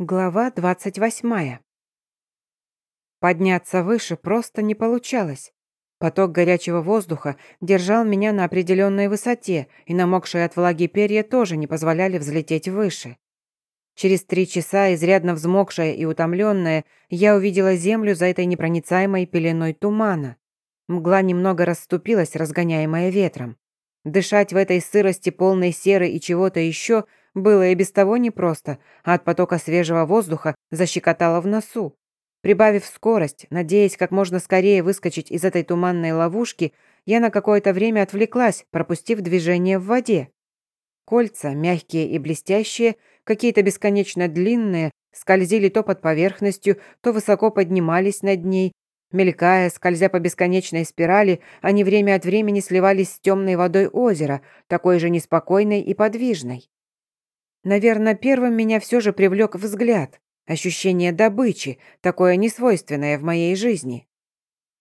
Глава двадцать восьмая. Подняться выше просто не получалось. Поток горячего воздуха держал меня на определенной высоте, и намокшие от влаги перья тоже не позволяли взлететь выше. Через три часа, изрядно взмокшая и утомленная, я увидела землю за этой непроницаемой пеленой тумана. Мгла немного расступилась, разгоняемая ветром. Дышать в этой сырости полной серы и чего-то еще – было и без того непросто, а от потока свежего воздуха защекотало в носу. Прибавив скорость, надеясь как можно скорее выскочить из этой туманной ловушки, я на какое-то время отвлеклась, пропустив движение в воде. Кольца, мягкие и блестящие, какие-то бесконечно длинные, скользили то под поверхностью, то высоко поднимались над ней. Мелькая, скользя по бесконечной спирали, они время от времени сливались с темной водой озера, такой же неспокойной и подвижной. Наверное, первым меня все же привлек взгляд, ощущение добычи, такое несвойственное в моей жизни.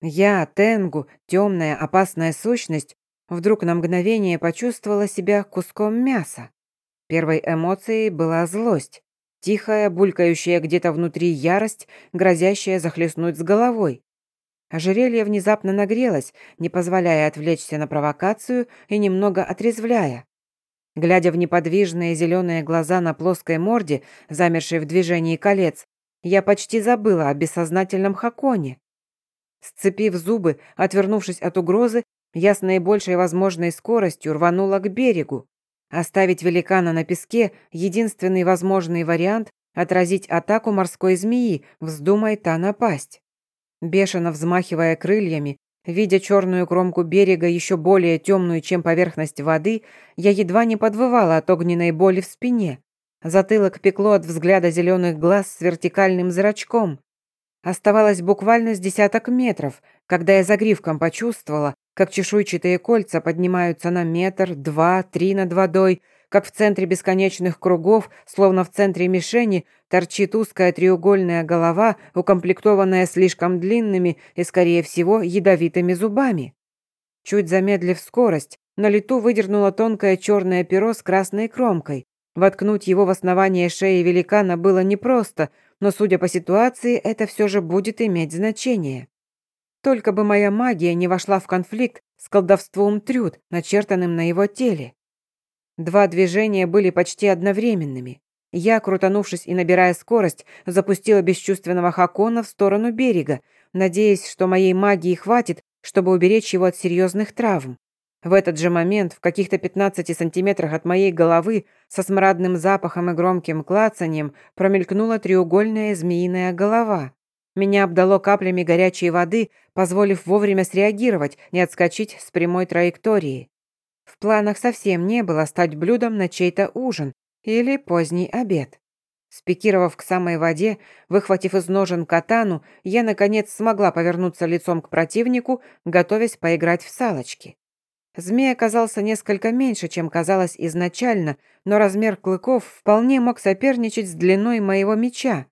Я, Тенгу, темная, опасная сущность, вдруг на мгновение почувствовала себя куском мяса. Первой эмоцией была злость, тихая, булькающая где-то внутри ярость, грозящая захлестнуть с головой. Ожерелье внезапно нагрелось, не позволяя отвлечься на провокацию и немного отрезвляя. Глядя в неподвижные зеленые глаза на плоской морде, замершей в движении колец, я почти забыла о бессознательном Хаконе. Сцепив зубы, отвернувшись от угрозы, я с наибольшей возможной скоростью рванула к берегу. Оставить великана на песке – единственный возможный вариант отразить атаку морской змеи, вздумай та напасть. Бешено взмахивая крыльями, Видя черную кромку берега, еще более темную, чем поверхность воды, я едва не подвывала от огненной боли в спине. Затылок пекло от взгляда зеленых глаз с вертикальным зрачком. Оставалось буквально с десяток метров, когда я загривком почувствовала, как чешуйчатые кольца поднимаются на метр, два, три над водой, как в центре бесконечных кругов, словно в центре мишени, торчит узкая треугольная голова, укомплектованная слишком длинными и, скорее всего, ядовитыми зубами. Чуть замедлив скорость, на лету выдернула тонкое черное перо с красной кромкой. Воткнуть его в основание шеи великана было непросто, но, судя по ситуации, это все же будет иметь значение. Только бы моя магия не вошла в конфликт с колдовством трюд, начертанным на его теле. Два движения были почти одновременными. Я, крутанувшись и набирая скорость, запустила бесчувственного Хакона в сторону берега, надеясь, что моей магии хватит, чтобы уберечь его от серьезных травм. В этот же момент, в каких-то 15 сантиметрах от моей головы, со смрадным запахом и громким клацанием, промелькнула треугольная змеиная голова. Меня обдало каплями горячей воды, позволив вовремя среагировать, не отскочить с прямой траектории. Планах совсем не было стать блюдом на чей-то ужин или поздний обед. Спикировав к самой воде, выхватив из ножен катану, я, наконец, смогла повернуться лицом к противнику, готовясь поиграть в салочки. Змей оказался несколько меньше, чем казалось изначально, но размер клыков вполне мог соперничать с длиной моего меча.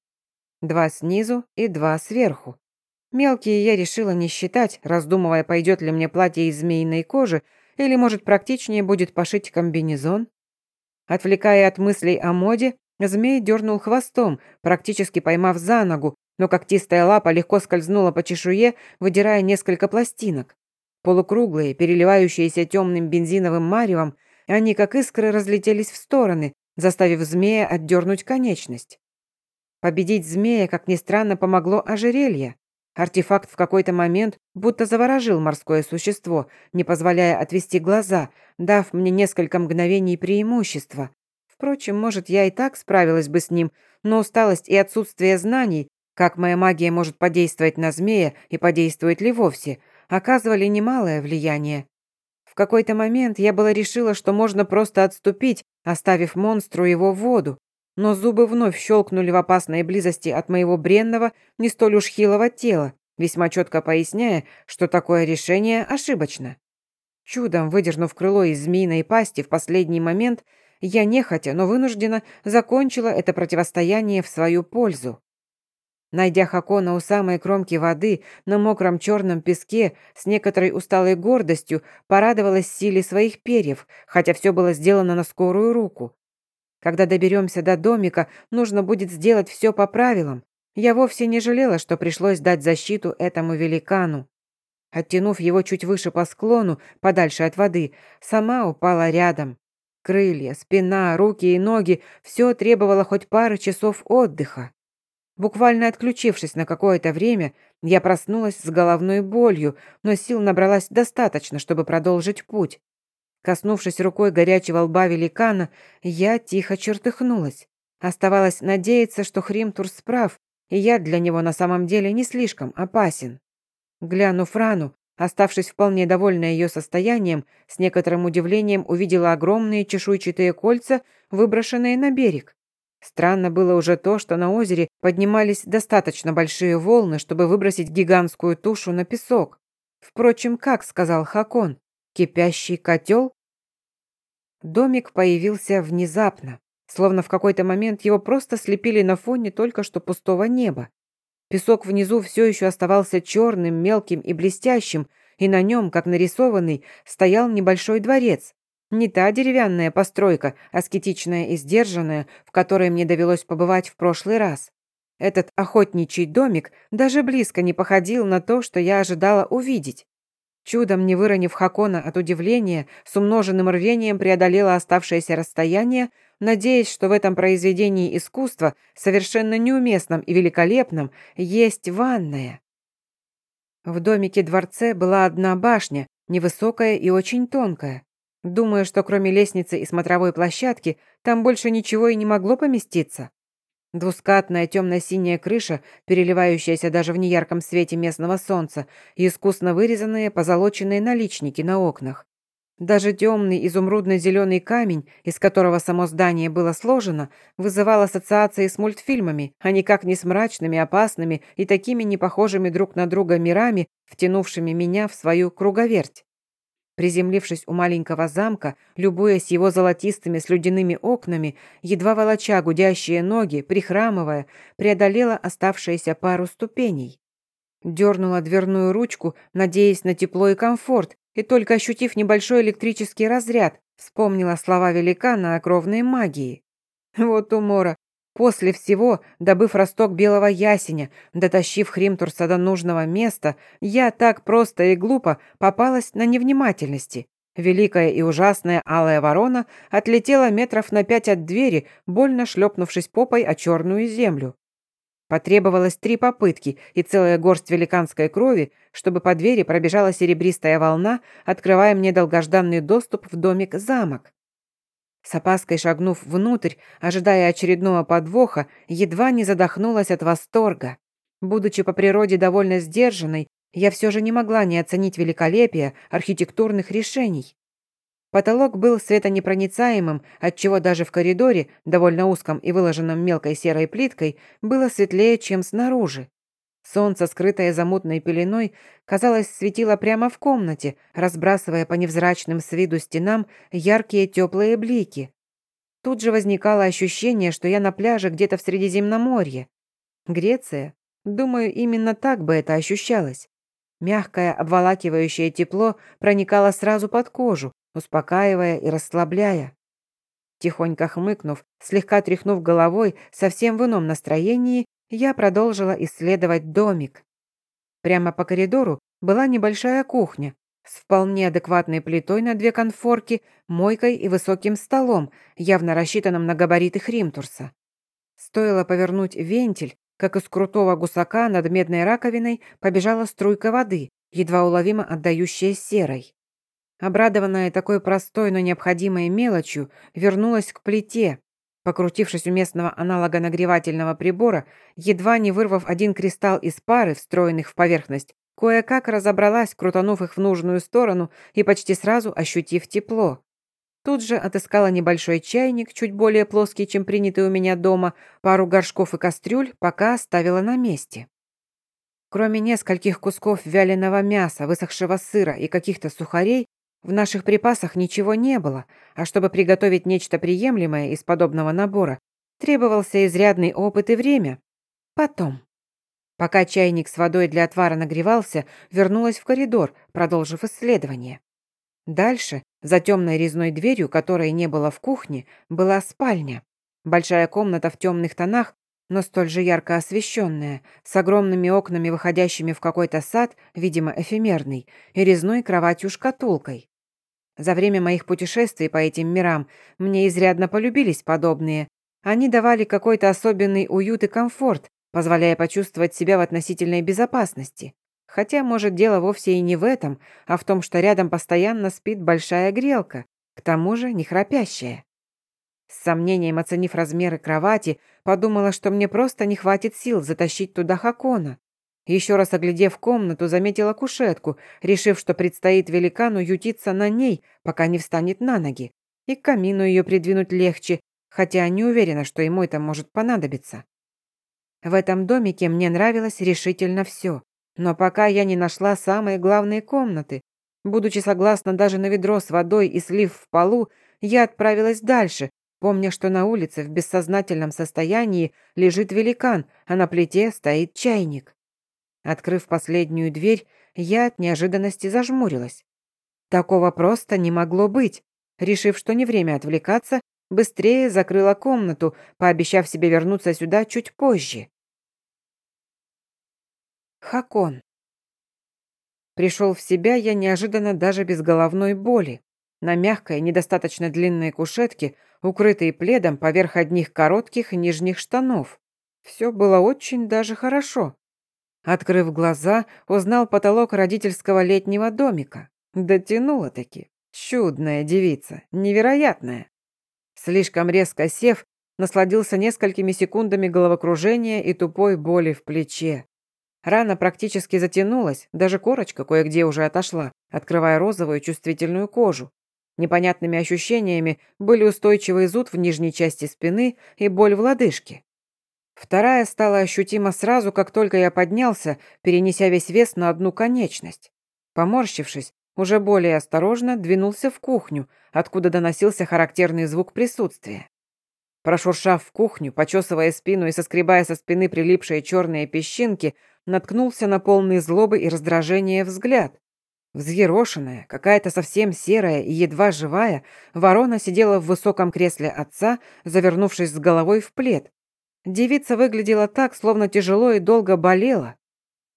Два снизу и два сверху. Мелкие я решила не считать, раздумывая, пойдет ли мне платье из змеиной кожи, или, может, практичнее будет пошить комбинезон? Отвлекая от мыслей о моде, змей дернул хвостом, практически поймав за ногу, но когтистая лапа легко скользнула по чешуе, выдирая несколько пластинок. Полукруглые, переливающиеся темным бензиновым маревом, они как искры разлетелись в стороны, заставив змея отдернуть конечность. Победить змея, как ни странно, помогло ожерелье. Артефакт в какой-то момент будто заворожил морское существо, не позволяя отвести глаза, дав мне несколько мгновений преимущества. Впрочем, может, я и так справилась бы с ним, но усталость и отсутствие знаний, как моя магия может подействовать на змея и подействует ли вовсе, оказывали немалое влияние. В какой-то момент я была решила, что можно просто отступить, оставив монстру его воду, но зубы вновь щелкнули в опасной близости от моего бренного, не столь уж хилого тела, весьма четко поясняя, что такое решение ошибочно. Чудом выдернув крыло из змеиной пасти в последний момент, я нехотя, но вынуждена закончила это противостояние в свою пользу. Найдя Хакона у самой кромки воды, на мокром черном песке, с некоторой усталой гордостью, порадовалась силе своих перьев, хотя все было сделано на скорую руку. Когда доберемся до домика, нужно будет сделать все по правилам. Я вовсе не жалела, что пришлось дать защиту этому великану. Оттянув его чуть выше по склону, подальше от воды, сама упала рядом. Крылья, спина, руки и ноги – все требовало хоть пары часов отдыха. Буквально отключившись на какое-то время, я проснулась с головной болью, но сил набралась достаточно, чтобы продолжить путь. Коснувшись рукой горячего лба великана, я тихо чертыхнулась. Оставалось надеяться, что Хримтур справ, и я для него на самом деле не слишком опасен. Глянув рану, оставшись вполне довольна ее состоянием, с некоторым удивлением увидела огромные чешуйчатые кольца, выброшенные на берег. Странно было уже то, что на озере поднимались достаточно большие волны, чтобы выбросить гигантскую тушу на песок. Впрочем, как сказал Хакон, кипящий котел? Домик появился внезапно, словно в какой-то момент его просто слепили на фоне только что пустого неба. Песок внизу все еще оставался черным, мелким и блестящим, и на нем, как нарисованный, стоял небольшой дворец, не та деревянная постройка, аскетичная и сдержанная, в которой мне довелось побывать в прошлый раз. Этот охотничий домик даже близко не походил на то, что я ожидала увидеть. Чудом не выронив Хакона от удивления, с умноженным рвением преодолела оставшееся расстояние, надеясь, что в этом произведении искусства, совершенно неуместном и великолепном, есть ванная. В домике-дворце была одна башня, невысокая и очень тонкая. Думаю, что кроме лестницы и смотровой площадки, там больше ничего и не могло поместиться. Двускатная темно-синяя крыша, переливающаяся даже в неярком свете местного солнца, и искусно вырезанные позолоченные наличники на окнах. Даже темный изумрудно-зеленый камень, из которого само здание было сложено, вызывал ассоциации с мультфильмами, а никак не с мрачными, опасными и такими непохожими друг на друга мирами, втянувшими меня в свою круговерть. Приземлившись у маленького замка, любуясь его золотистыми слюдяными окнами, едва волоча гудящие ноги, прихрамывая, преодолела оставшиеся пару ступеней. Дернула дверную ручку, надеясь на тепло и комфорт, и только ощутив небольшой электрический разряд, вспомнила слова великана о кровной магии. Вот умора. После всего, добыв росток белого ясеня, дотащив Хримтурса до нужного места, я так просто и глупо попалась на невнимательности. Великая и ужасная алая ворона отлетела метров на пять от двери, больно шлепнувшись попой о черную землю. Потребовалось три попытки и целая горсть великанской крови, чтобы по двери пробежала серебристая волна, открывая мне долгожданный доступ в домик-замок. С опаской шагнув внутрь, ожидая очередного подвоха, едва не задохнулась от восторга. Будучи по природе довольно сдержанной, я все же не могла не оценить великолепие архитектурных решений. Потолок был светонепроницаемым, отчего даже в коридоре, довольно узком и выложенном мелкой серой плиткой, было светлее, чем снаружи. Солнце, скрытое за мутной пеленой, казалось, светило прямо в комнате, разбрасывая по невзрачным с виду стенам яркие теплые блики. Тут же возникало ощущение, что я на пляже где-то в Средиземноморье. Греция? Думаю, именно так бы это ощущалось. Мягкое, обволакивающее тепло проникало сразу под кожу, успокаивая и расслабляя. Тихонько хмыкнув, слегка тряхнув головой, совсем в ином настроении, я продолжила исследовать домик. Прямо по коридору была небольшая кухня с вполне адекватной плитой на две конфорки, мойкой и высоким столом, явно рассчитанным на габариты Хримтурса. Стоило повернуть вентиль, как из крутого гусака над медной раковиной побежала струйка воды, едва уловимо отдающая серой. Обрадованная такой простой, но необходимой мелочью, вернулась к плите, Покрутившись у местного аналога нагревательного прибора, едва не вырвав один кристалл из пары, встроенных в поверхность, кое-как разобралась, крутанув их в нужную сторону и почти сразу ощутив тепло. Тут же отыскала небольшой чайник, чуть более плоский, чем принятый у меня дома, пару горшков и кастрюль, пока оставила на месте. Кроме нескольких кусков вяленого мяса, высохшего сыра и каких-то сухарей, в наших припасах ничего не было, а чтобы приготовить нечто приемлемое из подобного набора, требовался изрядный опыт и время. Потом. Пока чайник с водой для отвара нагревался, вернулась в коридор, продолжив исследование. Дальше, за темной резной дверью, которой не было в кухне, была спальня. Большая комната в темных тонах, но столь же ярко освещенная, с огромными окнами, выходящими в какой-то сад, видимо, эфемерный, и резной кроватью-шкатулкой. За время моих путешествий по этим мирам мне изрядно полюбились подобные. Они давали какой-то особенный уют и комфорт, позволяя почувствовать себя в относительной безопасности. Хотя, может, дело вовсе и не в этом, а в том, что рядом постоянно спит большая грелка, к тому же не храпящая. С сомнением оценив размеры кровати, подумала, что мне просто не хватит сил затащить туда Хакона. Еще раз оглядев комнату, заметила кушетку, решив, что предстоит великану ютиться на ней, пока не встанет на ноги. И к камину ее придвинуть легче, хотя не уверена, что ему это может понадобиться. В этом домике мне нравилось решительно все. Но пока я не нашла самые главные комнаты, будучи согласна даже на ведро с водой и слив в полу, я отправилась дальше, помня, что на улице в бессознательном состоянии лежит великан, а на плите стоит чайник. Открыв последнюю дверь, я от неожиданности зажмурилась. Такого просто не могло быть. Решив, что не время отвлекаться, быстрее закрыла комнату, пообещав себе вернуться сюда чуть позже. Хакон. Пришел в себя я неожиданно даже без головной боли. На мягкой, недостаточно длинной кушетке, укрытой пледом поверх одних коротких нижних штанов. Все было очень даже хорошо. Открыв глаза, узнал потолок родительского летнего домика. Дотянула-таки. Чудная девица, невероятная. Слишком резко сев, насладился несколькими секундами головокружения и тупой боли в плече. Рана практически затянулась, даже корочка кое-где уже отошла, открывая розовую чувствительную кожу. Непонятными ощущениями были устойчивый зуд в нижней части спины и боль в лодыжке. Вторая стала ощутима сразу, как только я поднялся, перенеся весь вес на одну конечность. Поморщившись, уже более осторожно двинулся в кухню, откуда доносился характерный звук присутствия. Прошуршав в кухню, почесывая спину и соскребая со спины прилипшие черные песчинки, наткнулся на полный злобы и раздражения взгляд. Взъерошенная, какая-то совсем серая и едва живая, ворона сидела в высоком кресле отца, завернувшись с головой в плед. Девица выглядела так, словно тяжело и долго болела.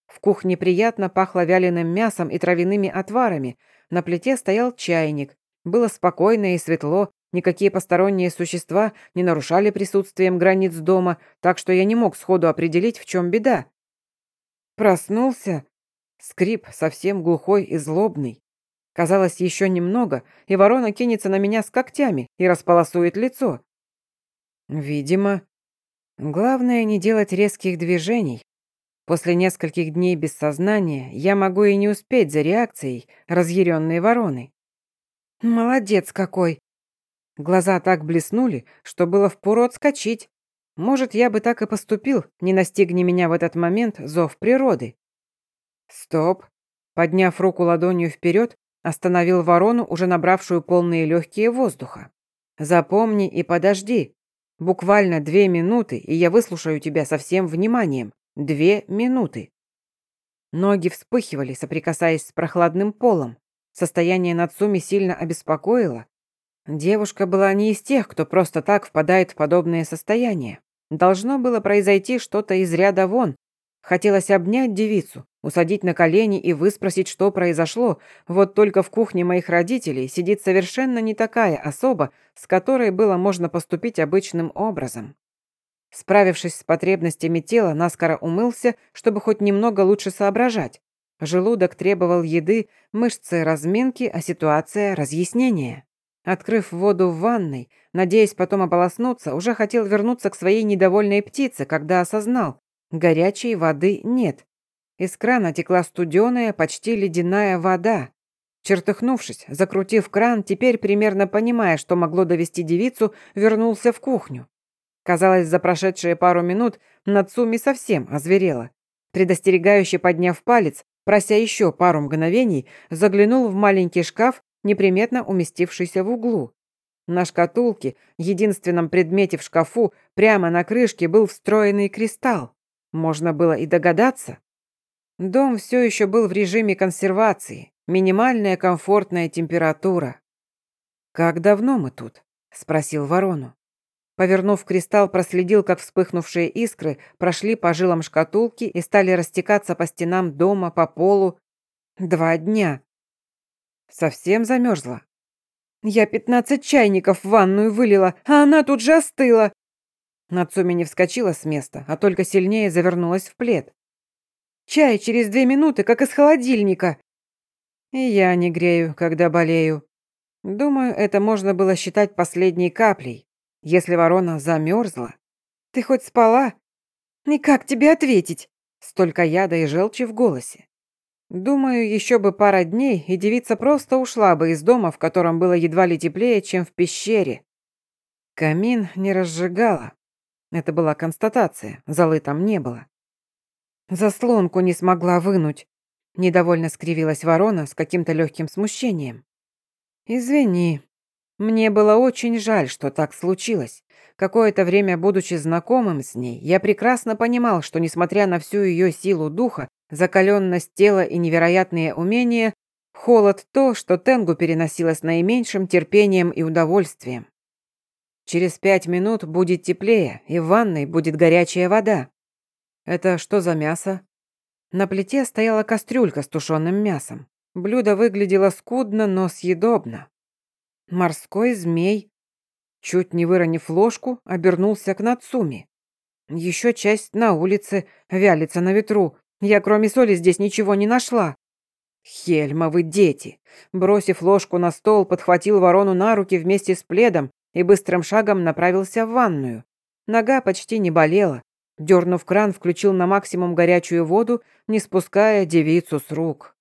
В кухне приятно пахло вяленым мясом и травяными отварами. На плите стоял чайник. Было спокойно и светло, никакие посторонние существа не нарушали присутствием границ дома, так что я не мог сходу определить, в чем беда. Проснулся. Скрип совсем глухой и злобный. Казалось, еще немного, и ворона кинется на меня с когтями и располосует лицо. Видимо. Главное не делать резких движений. После нескольких дней без сознания я могу и не успеть за реакцией разъяренной вороны. Молодец какой! Глаза так блеснули, что было впору отскочить. Может, я бы так и поступил, не настигни меня в этот момент зов природы. Стоп. Подняв руку ладонью вперед, остановил ворону, уже набравшую полные легкие воздуха. Запомни и подожди. Буквально две минуты, и я выслушаю тебя со всем вниманием. Две минуты. Ноги вспыхивали, соприкасаясь с прохладным полом. Состояние Нацуми сильно обеспокоило. Девушка была не из тех, кто просто так впадает в подобное состояние. Должно было произойти что-то из ряда вон. Хотелось обнять девицу, усадить на колени и выспросить, что произошло. Вот только в кухне моих родителей сидит совершенно не такая особа, с которой было можно поступить обычным образом. Справившись с потребностями тела, наскоро умылся, чтобы хоть немного лучше соображать. Желудок требовал еды, мышцы разминки, а ситуация разъяснения. Открыв воду в ванной, надеясь потом ополоснуться, уже хотел вернуться к своей недовольной птице, когда осознал, горячей воды нет. Из крана текла студеная, почти ледяная вода. Чертыхнувшись, закрутив кран, теперь примерно понимая, что могло довести девицу, вернулся в кухню. Казалось, за прошедшие пару минут Нацуми совсем озверела. Предостерегающе подняв палец, прося еще пару мгновений, заглянул в маленький шкаф неприметно уместившийся в углу. На шкатулке, единственном предмете в шкафу, прямо на крышке был встроенный кристалл. Можно было и догадаться. Дом все еще был в режиме консервации, минимальная комфортная температура. «Как давно мы тут?» – спросил ворону. Повернув кристалл, проследил, как вспыхнувшие искры прошли по жилам шкатулки и стали растекаться по стенам дома, по полу. Два дня. Совсем замерзла. Я пятнадцать чайников в ванную вылила, а она тут же остыла. Нацуми не вскочила с места, а только сильнее завернулась в плед. Чай через две минуты, как из холодильника. И я не грею, когда болею. Думаю, это можно было считать последней каплей, если ворона замерзла. Ты хоть спала? И как тебе ответить? Столько яда и желчи в голосе. Думаю, еще бы пара дней, и девица просто ушла бы из дома, в котором было едва ли теплее, чем в пещере. Камин не разжигала. Это была констатация, золы там не было. Заслонку не смогла вынуть. Недовольно скривилась ворона с каким-то легким смущением. «Извини. Мне было очень жаль, что так случилось. Какое-то время, будучи знакомым с ней, я прекрасно понимал, что, несмотря на всю ее силу духа, закаленность тела и невероятные умения, холод то, что Тенгу переносилось наименьшим терпением и удовольствием. Через пять минут будет теплее, и в ванной будет горячая вода. Это что за мясо? На плите стояла кастрюлька с тушеным мясом. Блюдо выглядело скудно, но съедобно. Морской змей, чуть не выронив ложку, обернулся к Нацуми. Еще часть на улице, вялится на ветру, я кроме соли здесь ничего не нашла. Хельмовы дети. Бросив ложку на стол, подхватил ворону на руки вместе с пледом и быстрым шагом направился в ванную. Нога почти не болела. Дернув кран, включил на максимум горячую воду, не спуская девицу с рук.